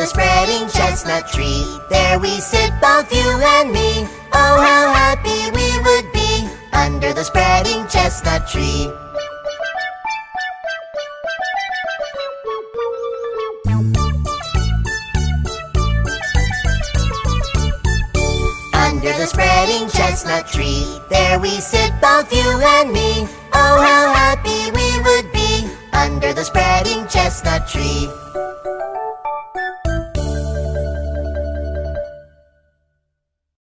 the spreading chestnut tree. There we sit, both you and me. Oh, how happy we would be under the spreading chestnut tree. Under the spreading chestnut tree, there we sit, both you and me. Oh, how happy we would be under the spreading chestnut tree.